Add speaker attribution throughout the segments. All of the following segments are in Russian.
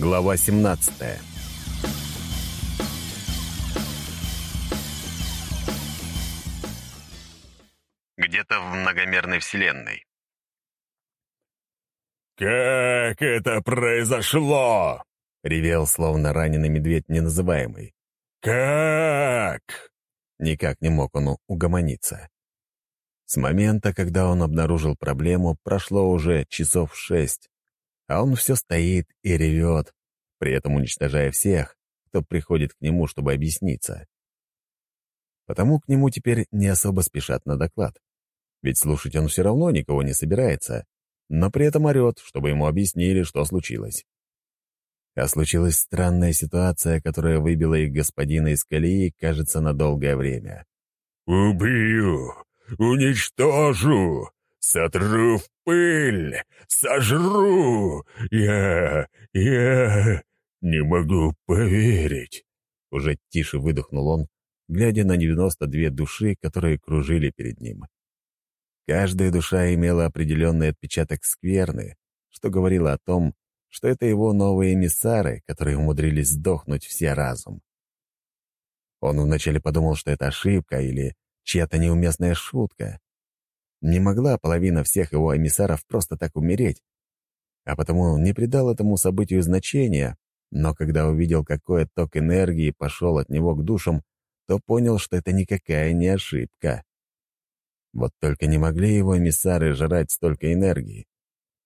Speaker 1: Глава 17 Где-то в многомерной вселенной.
Speaker 2: «Как это произошло?» — ревел, словно раненый медведь неназываемый. «Как?» Никак не мог он угомониться. С момента, когда он обнаружил проблему, прошло уже часов шесть, а он все стоит и ревет, при этом уничтожая всех, кто приходит к нему, чтобы объясниться. Потому к нему теперь не особо спешат на доклад. Ведь слушать он все равно никого не собирается, но при этом орет, чтобы ему объяснили, что случилось. А случилась странная ситуация, которая выбила их господина из колеи, кажется, на долгое время.
Speaker 3: «Убью! Уничтожу! Сотру в пыль! Сожру! Я... я... не могу поверить!»
Speaker 2: Уже тише выдохнул он, глядя на 92 души, которые кружили перед ним. Каждая душа имела определенный отпечаток скверны, что говорило о том, что это его новые эмиссары, которые умудрились сдохнуть все разом. Он вначале подумал, что это ошибка или чья-то неуместная шутка. Не могла половина всех его эмиссаров просто так умереть, а потому не придал этому событию значения, но когда увидел, какой отток энергии пошел от него к душам, то понял, что это никакая не ошибка. Вот только не могли его эмиссары жрать столько энергии.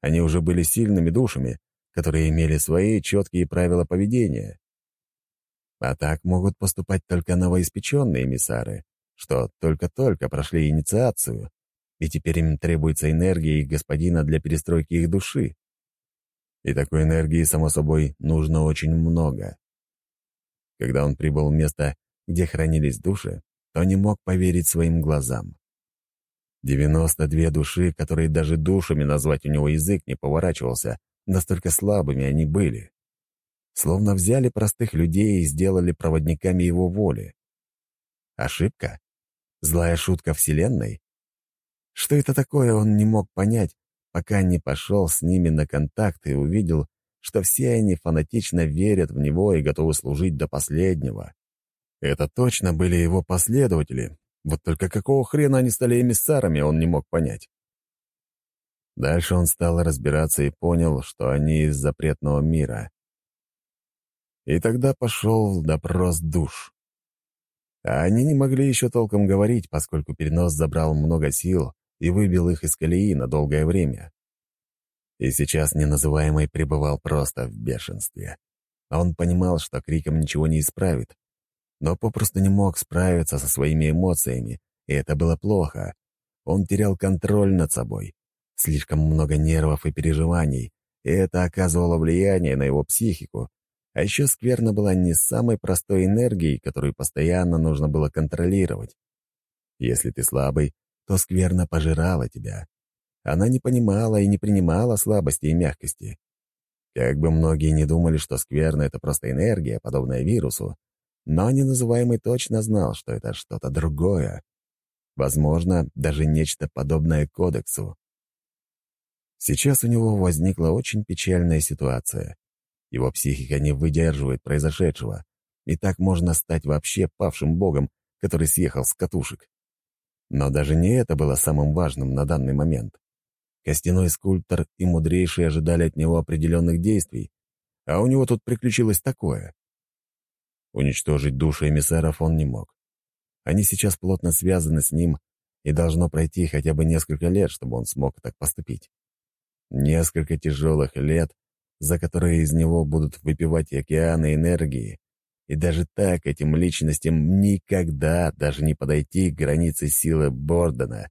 Speaker 2: Они уже были сильными душами, которые имели свои четкие правила поведения. А так могут поступать только новоиспеченные эмиссары, что только-только прошли инициацию, и теперь им требуется энергия их господина для перестройки их души. И такой энергии, само собой, нужно очень много. Когда он прибыл в место, где хранились души, то не мог поверить своим глазам. 92 души, которые даже душами назвать у него язык не поворачивался, настолько слабыми они были. Словно взяли простых людей и сделали проводниками его воли. Ошибка? Злая шутка Вселенной? Что это такое, он не мог понять, пока не пошел с ними на контакт и увидел, что все они фанатично верят в него и готовы служить до последнего. Это точно были его последователи, вот только какого хрена они стали эмиссарами, он не мог понять. Дальше он стал разбираться и понял, что они из запретного мира. И тогда пошел допрос душ. А они не могли еще толком говорить, поскольку перенос забрал много сил и выбил их из колеи на долгое время. И сейчас неназываемый пребывал просто в бешенстве. А он понимал, что криком ничего не исправит, но попросту не мог справиться со своими эмоциями, и это было плохо. Он терял контроль над собой. Слишком много нервов и переживаний, и это оказывало влияние на его психику, а еще скверна была не самой простой энергией, которую постоянно нужно было контролировать. Если ты слабый, то скверна пожирала тебя. Она не понимала и не принимала слабости и мягкости. Как бы многие не думали, что скверна — это просто энергия, подобная вирусу, но неназываемый точно знал, что это что-то другое. Возможно, даже нечто подобное кодексу. Сейчас у него возникла очень печальная ситуация. Его психика не выдерживает произошедшего, и так можно стать вообще павшим богом, который съехал с катушек. Но даже не это было самым важным на данный момент. Костяной скульптор и мудрейшие ожидали от него определенных действий, а у него тут приключилось такое. Уничтожить души эмиссаров он не мог. Они сейчас плотно связаны с ним, и должно пройти хотя бы несколько лет, чтобы он смог так поступить. Несколько тяжелых лет, за которые из него будут выпивать океаны энергии. И даже так этим личностям никогда даже не подойти к границе силы Бордена,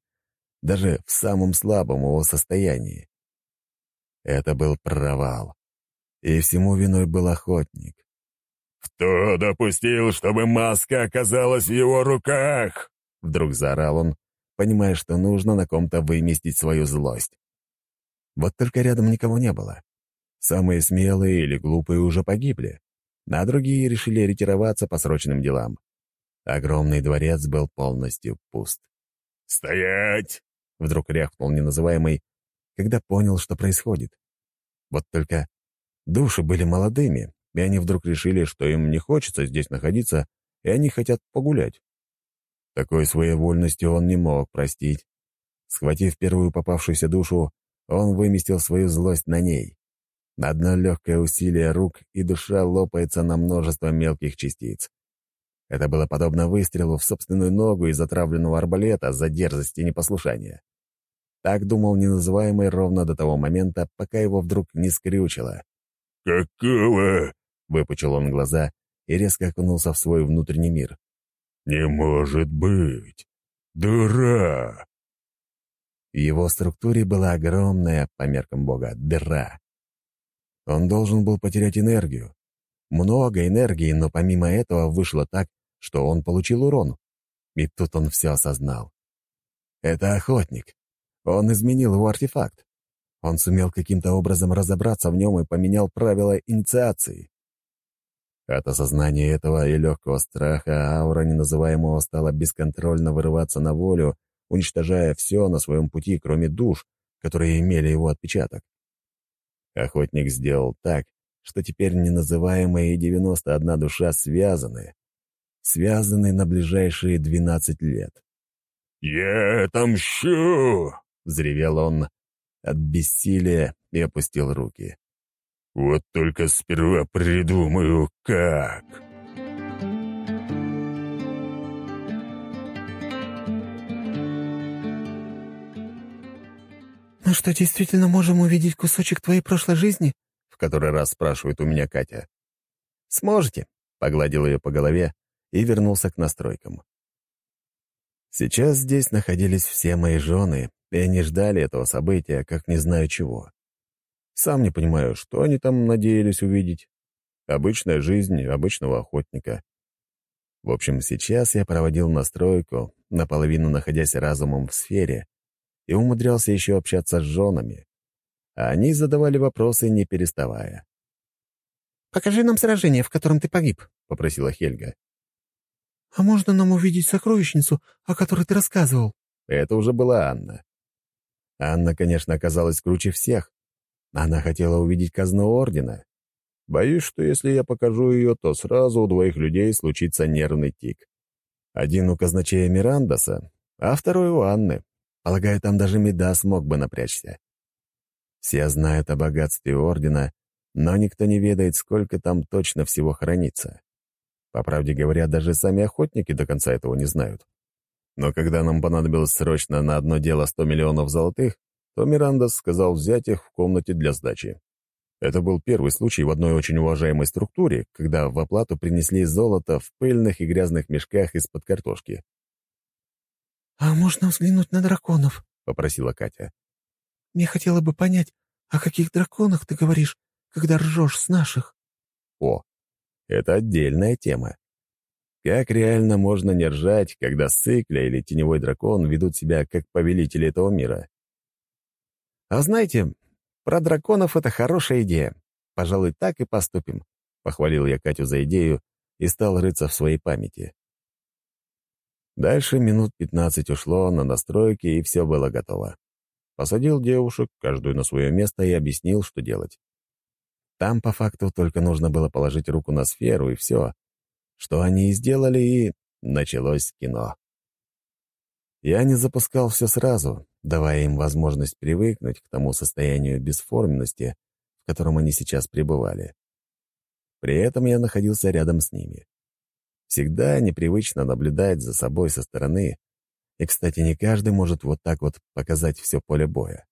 Speaker 2: даже в самом слабом его состоянии. Это был провал. И всему виной был охотник.
Speaker 3: «Кто допустил, чтобы маска оказалась в его руках?»
Speaker 2: Вдруг заорал он, понимая, что нужно на ком-то выместить свою злость. Вот только рядом никого не было. Самые смелые или глупые уже погибли, а другие решили ретироваться по срочным делам. Огромный дворец был полностью пуст.
Speaker 3: «Стоять!» — вдруг рявкнул неназываемый,
Speaker 2: когда понял, что происходит. Вот только Души были молодыми, и они вдруг решили, что им не хочется здесь находиться, и они хотят погулять. Такой своевольности он не мог простить. Схватив первую попавшуюся душу, он выместил свою злость на ней. Одно легкое усилие рук, и душа лопается на множество мелких частиц. Это было подобно выстрелу в собственную ногу из отравленного арбалета за дерзость и непослушание. Так думал неназываемый ровно до того момента, пока его вдруг не скрючило.
Speaker 3: «Какого?»
Speaker 2: — выпучил он глаза и резко окунулся в свой внутренний мир.
Speaker 3: «Не может быть! Дыра!»
Speaker 2: В его структуре была огромная, по меркам Бога, дыра. Он должен был потерять энергию. Много энергии, но помимо этого вышло так, что он получил урон. И тут он все осознал. Это охотник. Он изменил его артефакт. Он сумел каким-то образом разобраться в нем и поменял правила инициации. От осознания этого и легкого страха аура неназываемого стала бесконтрольно вырываться на волю, уничтожая все на своем пути, кроме душ, которые имели его отпечаток. Охотник сделал так, что теперь неназываемые и 91 душа связаны. Связаны на ближайшие 12 лет.
Speaker 3: «Я отомщу!» — взревел он
Speaker 2: от бессилия и опустил руки.
Speaker 3: «Вот только сперва придумаю, как!»
Speaker 4: «Мы что, действительно можем увидеть кусочек твоей прошлой жизни?»
Speaker 2: — в который раз спрашивает у меня Катя. «Сможете», — погладил ее по голове и вернулся к настройкам. Сейчас здесь находились все мои жены, и они ждали этого события, как не знаю чего. Сам не понимаю, что они там надеялись увидеть. Обычная жизнь обычного охотника. В общем, сейчас я проводил настройку, наполовину находясь разумом в сфере, и умудрялся еще общаться с женами. А они задавали вопросы, не переставая.
Speaker 4: «Покажи нам сражение, в котором ты погиб», — попросила Хельга. «А можно нам увидеть сокровищницу, о которой ты рассказывал?»
Speaker 2: Это уже была Анна. Анна, конечно, оказалась круче всех. Она хотела увидеть казну Ордена. Боюсь, что если я покажу ее, то сразу у двоих людей случится нервный тик. Один у казначея Мирандоса, а второй у Анны. Полагаю, там даже Меда смог бы напрячься. Все знают о богатстве Ордена, но никто не ведает, сколько там точно всего хранится. По правде говоря, даже сами охотники до конца этого не знают. Но когда нам понадобилось срочно на одно дело 100 миллионов золотых, то Мирандос сказал взять их в комнате для сдачи. Это был первый случай в одной очень уважаемой структуре, когда в оплату принесли золото в пыльных и грязных мешках из-под картошки.
Speaker 4: «А можно взглянуть на драконов?»
Speaker 2: — попросила Катя.
Speaker 4: «Мне хотела бы понять, о каких драконах ты говоришь, когда ржешь с наших?»
Speaker 2: «О, это отдельная тема. Как реально можно не ржать, когда Сыкля или Теневой Дракон ведут себя как повелители этого мира? А знаете, про драконов это хорошая идея. Пожалуй, так и поступим. Похвалил я Катю за идею и стал рыться в своей памяти. Дальше минут пятнадцать ушло на настройки, и все было готово. Посадил девушек, каждую на свое место, и объяснил, что делать. Там, по факту, только нужно было положить руку на сферу, и все. Что они и сделали, и началось кино. Я не запускал все сразу, давая им возможность привыкнуть к тому состоянию бесформенности, в котором они сейчас пребывали. При этом я находился рядом с ними. Всегда непривычно наблюдать за собой со стороны, и, кстати, не каждый может вот так вот показать все поле боя.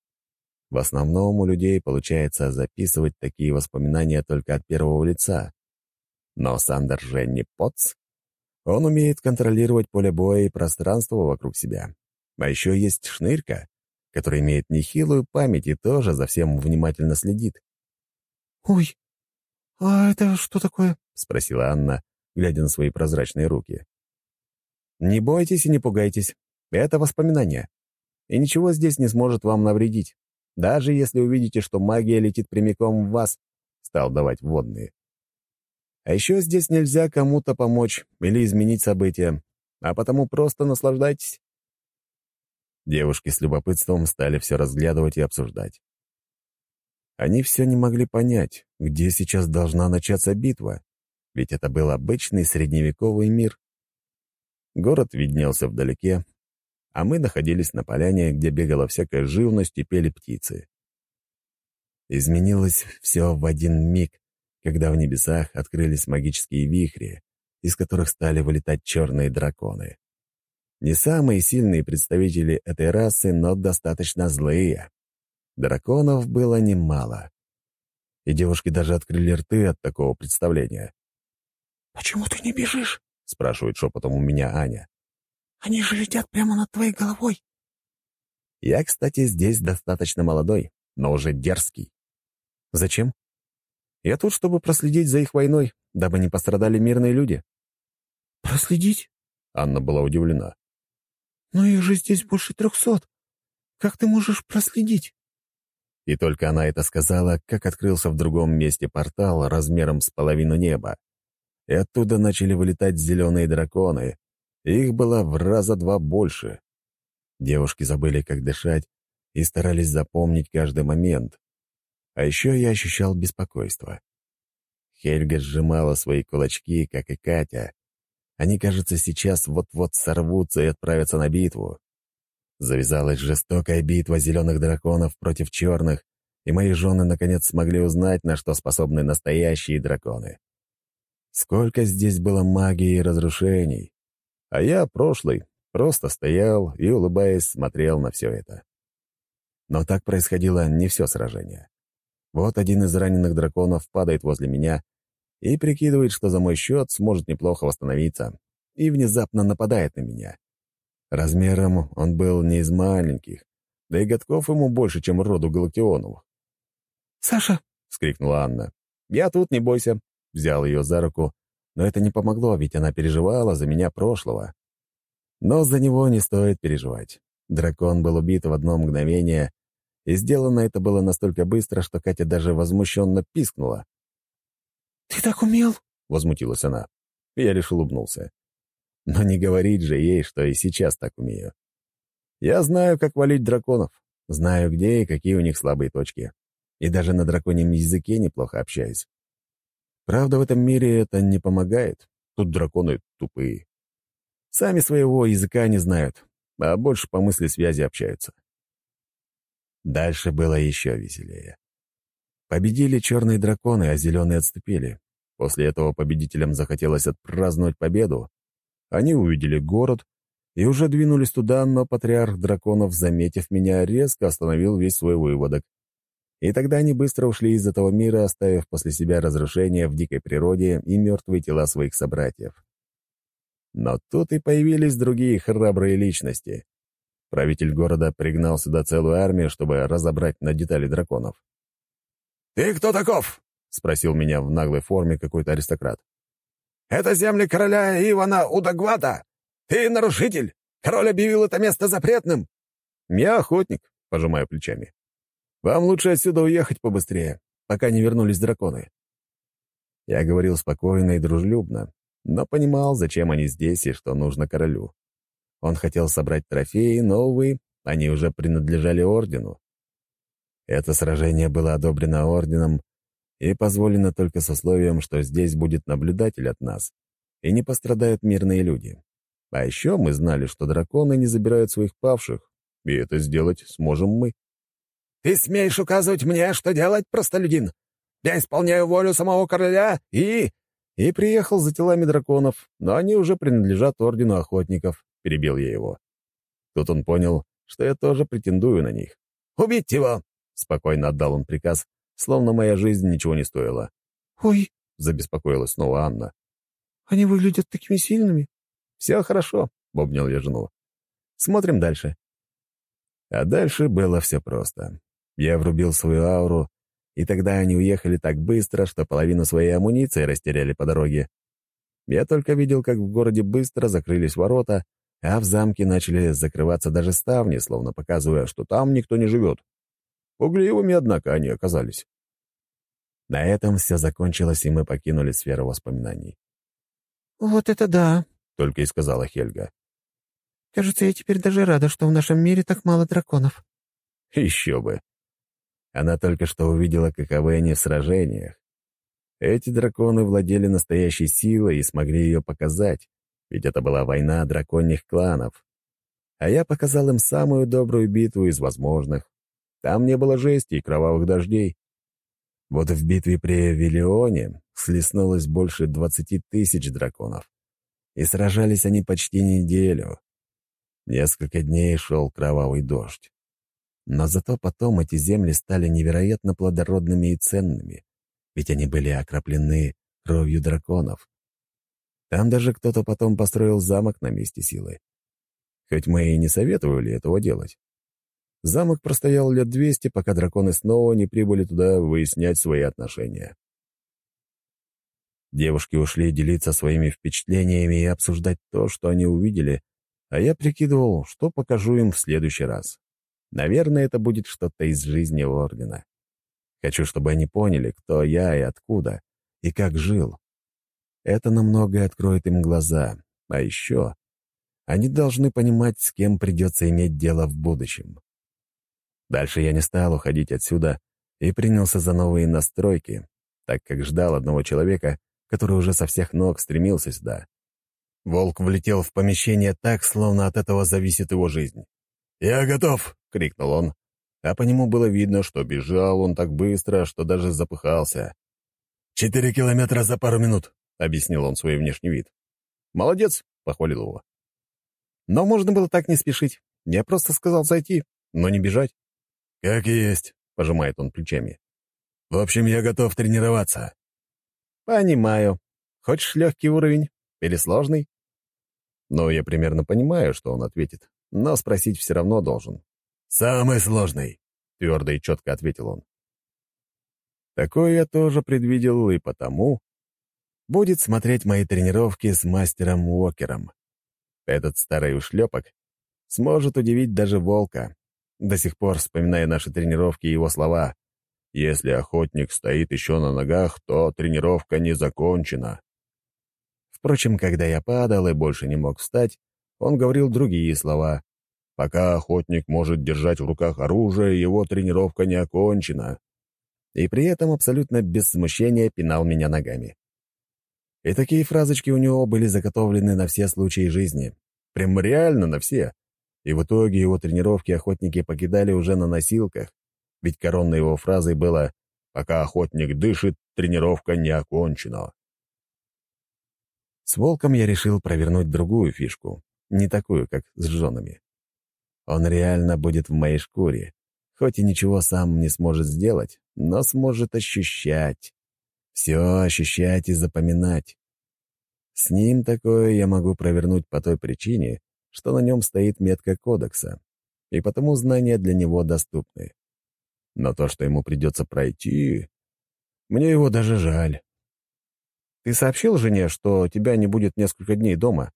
Speaker 2: В основном у людей получается записывать такие воспоминания только от первого лица. Но Сандер же не поц. Он умеет контролировать поле боя и пространство вокруг себя. А еще есть Шнырька, который имеет нехилую память и тоже за всем внимательно следит.
Speaker 4: «Ой, а это что такое?»
Speaker 2: — спросила Анна, глядя на свои прозрачные руки. «Не бойтесь и не пугайтесь. Это воспоминание. И ничего здесь не сможет вам навредить. Даже если увидите, что магия летит прямиком в вас», — стал давать водные. «А еще здесь нельзя кому-то помочь или изменить события, а потому просто наслаждайтесь». Девушки с любопытством стали все разглядывать и обсуждать. Они все не могли понять, где сейчас должна начаться битва, ведь это был обычный средневековый мир. Город виднелся вдалеке, а мы находились на поляне, где бегала всякая живность и пели птицы. Изменилось все в один миг, когда в небесах открылись магические вихри, из которых стали вылетать черные драконы. Не самые сильные представители этой расы, но достаточно злые. Драконов было немало. И девушки даже открыли рты от такого представления.
Speaker 4: «Почему ты не бежишь?»
Speaker 2: — спрашивает шепотом у меня Аня.
Speaker 4: «Они же летят прямо над твоей головой».
Speaker 2: Я, кстати, здесь достаточно молодой, но уже дерзкий. Зачем? Я тут, чтобы проследить за их войной, дабы не пострадали мирные люди.
Speaker 4: «Проследить?»
Speaker 2: — Анна была удивлена.
Speaker 4: «Но их же здесь больше трехсот. Как ты можешь проследить?»
Speaker 2: И только она это сказала, как открылся в другом месте портал размером с половину неба. И оттуда начали вылетать зеленые драконы. Их было в раза два больше. Девушки забыли, как дышать, и старались запомнить каждый момент. А еще я ощущал беспокойство. Хельга сжимала свои кулачки, как и Катя. Они, кажется, сейчас вот-вот сорвутся и отправятся на битву. Завязалась жестокая битва зеленых драконов против черных, и мои жены наконец смогли узнать, на что способны настоящие драконы. Сколько здесь было магии и разрушений. А я, прошлый, просто стоял и, улыбаясь, смотрел на все это. Но так происходило не все сражение. Вот один из раненых драконов падает возле меня и прикидывает, что за мой счет сможет неплохо восстановиться, и внезапно нападает на меня. Размером он был не из маленьких, да и годков ему больше, чем роду Галактионовых.
Speaker 4: «Саша!»
Speaker 2: — вскрикнула Анна. «Я тут, не бойся!» — взял ее за руку, но это не помогло, ведь она переживала за меня прошлого. Но за него не стоит переживать. Дракон был убит в одно мгновение, и сделано это было настолько быстро, что Катя даже возмущенно пискнула.
Speaker 4: «Ты так умел?»
Speaker 2: — возмутилась она. Я лишь улыбнулся. Но не говорить же ей, что и сейчас так умею. Я знаю, как валить драконов, знаю, где и какие у них слабые точки. И даже на драконьем языке неплохо общаюсь. Правда, в этом мире это не помогает. Тут драконы тупые. Сами своего языка не знают, а больше по мысли связи общаются. Дальше было еще веселее. Победили черные драконы, а зеленые отступили. После этого победителям захотелось отпраздновать победу. Они увидели город и уже двинулись туда, но патриарх драконов, заметив меня, резко остановил весь свой выводок. И тогда они быстро ушли из этого мира, оставив после себя разрушения в дикой природе и мертвые тела своих собратьев. Но тут и появились другие храбрые личности. Правитель города пригнал сюда целую армию, чтобы разобрать на детали драконов.
Speaker 3: «Ты кто таков?» — спросил меня в наглой форме какой-то аристократ. «Это земли короля Ивана Удагвата. Ты нарушитель. Король объявил это место запретным».
Speaker 2: «Я охотник», — пожимаю плечами. «Вам лучше отсюда уехать побыстрее, пока не вернулись драконы». Я говорил спокойно и дружелюбно, но понимал, зачем они здесь и что нужно королю. Он хотел собрать трофеи, но, увы, они уже принадлежали ордену. Это сражение было одобрено орденом и позволено только с условием, что здесь будет наблюдатель от нас, и не пострадают мирные люди. А еще мы знали, что драконы не забирают своих павших, и это сделать сможем мы.
Speaker 3: «Ты смеешь указывать мне, что делать, простолюдин? Я исполняю волю самого короля и...»
Speaker 2: И приехал за телами драконов, но они уже принадлежат Ордену Охотников. — перебил я его. Тут он понял, что я тоже претендую на них.
Speaker 3: «Убить его!»
Speaker 2: — спокойно отдал он приказ, словно моя жизнь ничего не стоила.
Speaker 4: «Ой!»
Speaker 2: — забеспокоилась снова Анна.
Speaker 4: «Они выглядят такими сильными».
Speaker 2: «Все хорошо», — бобнил я жену. «Смотрим дальше». А дальше было все просто. Я врубил свою ауру, и тогда они уехали так быстро, что половину своей амуниции растеряли по дороге. Я только видел, как в городе быстро закрылись ворота, а в замке начали закрываться даже ставни, словно показывая, что там никто не живет. Пугливыми, однако, они оказались. На этом все закончилось, и мы покинули сферу воспоминаний.
Speaker 4: «Вот это да!»
Speaker 2: — только и сказала Хельга.
Speaker 4: «Кажется, я теперь даже рада, что в нашем мире так мало драконов».
Speaker 2: Еще бы. Она только что увидела, каковы они в сражениях. Эти драконы владели настоящей силой и смогли ее показать, ведь это была война драконьих кланов. А я показал им самую добрую битву из возможных. Там не было жести и кровавых дождей. Вот в битве при Виллионе слеснулось больше двадцати тысяч драконов. И сражались они почти неделю. Несколько дней шел кровавый дождь. Но зато потом эти земли стали невероятно плодородными и ценными, ведь они были окроплены кровью драконов. Там даже кто-то потом построил замок на месте силы. Хоть мы и не советовали этого делать. Замок простоял лет двести, пока драконы снова не прибыли туда выяснять свои отношения. Девушки ушли делиться своими впечатлениями и обсуждать то, что они увидели, а я прикидывал, что покажу им в следующий раз. Наверное, это будет что-то из жизни Ордена. Хочу, чтобы они поняли, кто я и откуда, и как жил. Это намного откроет им глаза. А еще они должны понимать, с кем придется иметь дело в будущем. Дальше я не стал уходить отсюда и принялся за новые настройки, так как ждал одного человека, который уже со всех ног стремился сюда. Волк влетел в помещение так, словно от этого зависит его жизнь. «Я готов!» — крикнул он, а по нему было видно, что бежал он так быстро, что даже запыхался. «Четыре километра за пару минут», — объяснил он свой внешний вид. «Молодец», — похвалил его. «Но можно было так не спешить. Я просто сказал зайти, но не бежать». «Как есть», — пожимает он плечами. «В общем, я готов тренироваться». «Понимаю. Хочешь легкий уровень или сложный?» Ну, я примерно понимаю, что он ответит, но спросить все равно должен. «Самый сложный», — твердо и четко ответил он. Такое я тоже предвидел, и потому будет смотреть мои тренировки с мастером Уокером. Этот старый ушлепок сможет удивить даже волка, до сих пор вспоминая наши тренировки и его слова. «Если охотник стоит еще на ногах, то тренировка не закончена». Впрочем, когда я падал и больше не мог встать, он говорил другие слова, Пока охотник может держать в руках оружие, его тренировка не окончена. И при этом абсолютно без смущения пинал меня ногами. И такие фразочки у него были заготовлены на все случаи жизни. Прям реально на все. И в итоге его тренировки охотники покидали уже на носилках, ведь коронной его фразой было «Пока охотник дышит, тренировка не окончена». С волком я решил провернуть другую фишку, не такую, как с женами. Он реально будет в моей шкуре, хоть и ничего сам не сможет сделать, но сможет ощущать. Все ощущать и запоминать. С ним такое я могу провернуть по той причине, что на нем стоит метка кодекса, и потому знания для него доступны. Но то, что ему придется пройти, мне его даже жаль. Ты сообщил жене, что тебя не будет несколько дней дома,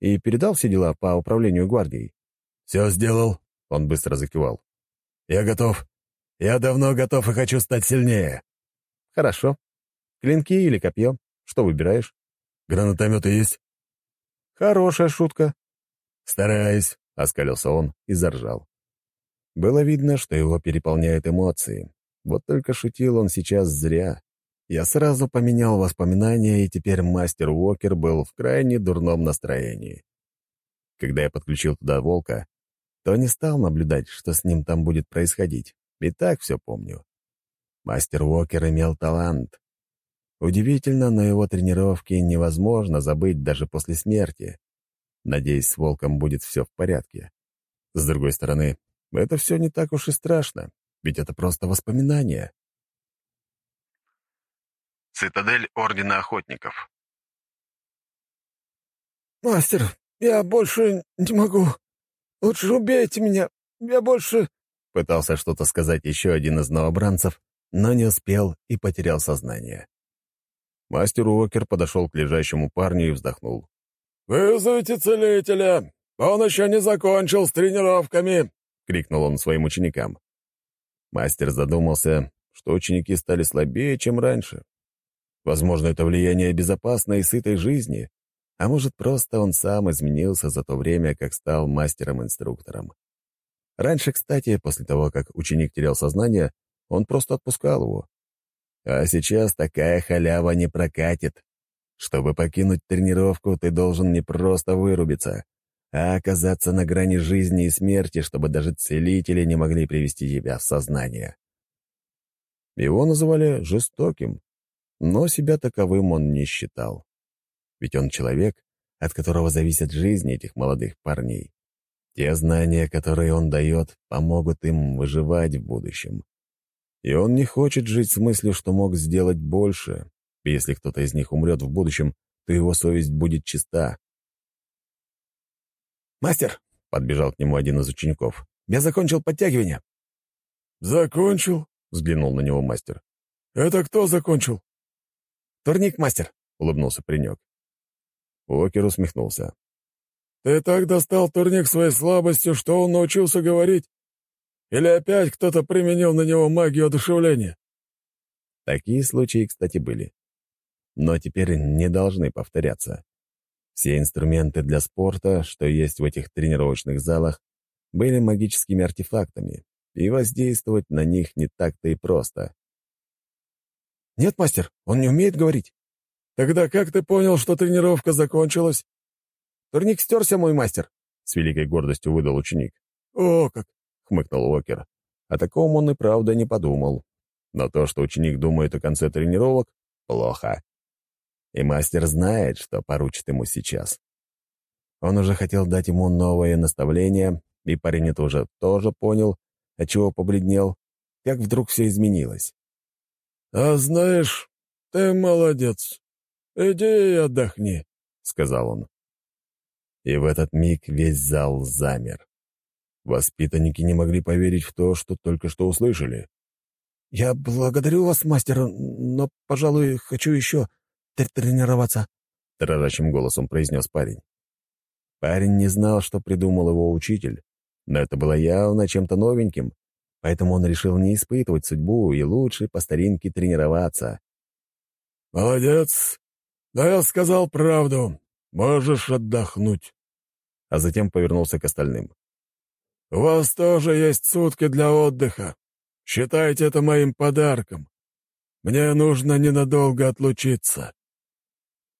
Speaker 2: и передал все дела по управлению гвардией? «Все сделал», — он быстро закивал. «Я готов. Я давно готов и хочу стать сильнее». «Хорошо. Клинки или копье? Что выбираешь?» «Гранатометы есть?» «Хорошая шутка». «Стараюсь», — оскалился он и заржал. Было видно, что его переполняют эмоции. Вот только шутил он сейчас зря. Я сразу поменял воспоминания, и теперь мастер Уокер был в крайне дурном настроении. Когда я подключил туда волка, то не стал наблюдать, что с ним там будет происходить. И так все помню. Мастер Уокер имел талант. Удивительно, но его тренировки невозможно забыть даже после смерти. Надеюсь, с волком будет все в порядке. С другой стороны, это все не так уж и страшно, ведь это просто воспоминания.
Speaker 1: Цитадель Ордена Охотников.
Speaker 3: «Мастер, я больше не могу», «Лучше убейте меня! Я больше...»
Speaker 2: Пытался что-то сказать еще один из новобранцев, но не успел и потерял сознание. Мастер Уокер подошел к лежащему парню и вздохнул.
Speaker 3: «Вызовите целителя! Он еще не закончил с тренировками!» — крикнул он своим ученикам.
Speaker 2: Мастер задумался, что ученики стали слабее, чем раньше. Возможно, это влияние безопасной и сытой жизни, а может, просто он сам изменился за то время, как стал мастером-инструктором. Раньше, кстати, после того, как ученик терял сознание, он просто отпускал его. А сейчас такая халява не прокатит. Чтобы покинуть тренировку, ты должен не просто вырубиться, а оказаться на грани жизни и смерти, чтобы даже целители не могли привести тебя в сознание. Его называли жестоким, но себя таковым он не считал. Ведь он человек, от которого зависят жизни этих молодых парней. Те знания, которые он дает, помогут им выживать в будущем. И он не хочет жить с мыслью, что мог сделать больше. Если кто-то из них умрет в будущем, то его совесть будет чиста.
Speaker 3: «Мастер!» — подбежал к нему один из учеников. «Я закончил подтягивание».
Speaker 5: «Закончил?» — взглянул на него мастер. «Это кто закончил?»
Speaker 3: «Турник, мастер», — улыбнулся паренек.
Speaker 2: Уокер усмехнулся.
Speaker 5: «Ты так достал турник своей слабостью, что он научился говорить? Или опять кто-то применил на него магию одушевления?»
Speaker 2: Такие случаи, кстати, были. Но теперь не должны повторяться. Все инструменты для спорта, что есть в этих тренировочных залах, были магическими артефактами, и воздействовать на них не так-то и просто.
Speaker 3: «Нет, мастер, он не умеет говорить».
Speaker 5: «Тогда как ты понял, что тренировка закончилась?»
Speaker 3: «Турник стерся, мой мастер», —
Speaker 2: с великой гордостью выдал ученик.
Speaker 5: «О, как!»
Speaker 2: — хмыкнул Уокер. О таком он и правда не подумал. Но то, что ученик думает о конце тренировок, — плохо. И мастер знает, что поручит ему сейчас. Он уже хотел дать ему новое наставление, и парень это уже тоже понял, отчего побледнел, как вдруг все изменилось.
Speaker 5: «А знаешь, ты молодец. Иди отдохни», — сказал он.
Speaker 2: И в этот миг весь зал замер. Воспитанники не могли поверить в то, что только что услышали.
Speaker 3: «Я благодарю вас, мастер, но, пожалуй, хочу еще тренироваться», —
Speaker 2: дрожащим голосом произнес парень. Парень не знал, что придумал его учитель, но это было явно чем-то новеньким, поэтому он решил не испытывать судьбу и лучше по старинке тренироваться.
Speaker 5: «Молодец! Да я сказал правду. Можешь отдохнуть».
Speaker 2: А затем повернулся к остальным.
Speaker 5: «У вас тоже есть сутки для отдыха. Считайте это моим подарком. Мне нужно ненадолго отлучиться».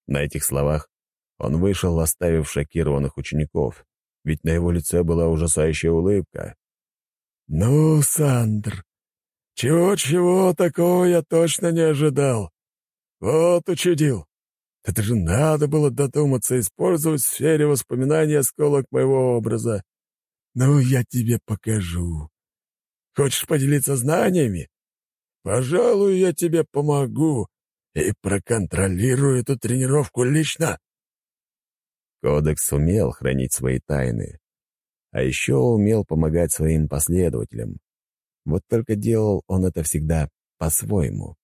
Speaker 2: На этих словах он вышел, оставив шокированных учеников, ведь на его лице была ужасающая улыбка.
Speaker 5: «Ну, Сандр, чего-чего такого я точно не ожидал. Вот учудил. Это же надо было додуматься использовать в сфере воспоминаний осколок моего образа. Ну, я тебе покажу. Хочешь поделиться знаниями? Пожалуй, я тебе помогу и проконтролирую эту тренировку лично».
Speaker 2: Кодекс умел хранить свои тайны, а еще умел помогать своим последователям. Вот только делал он это всегда по-своему.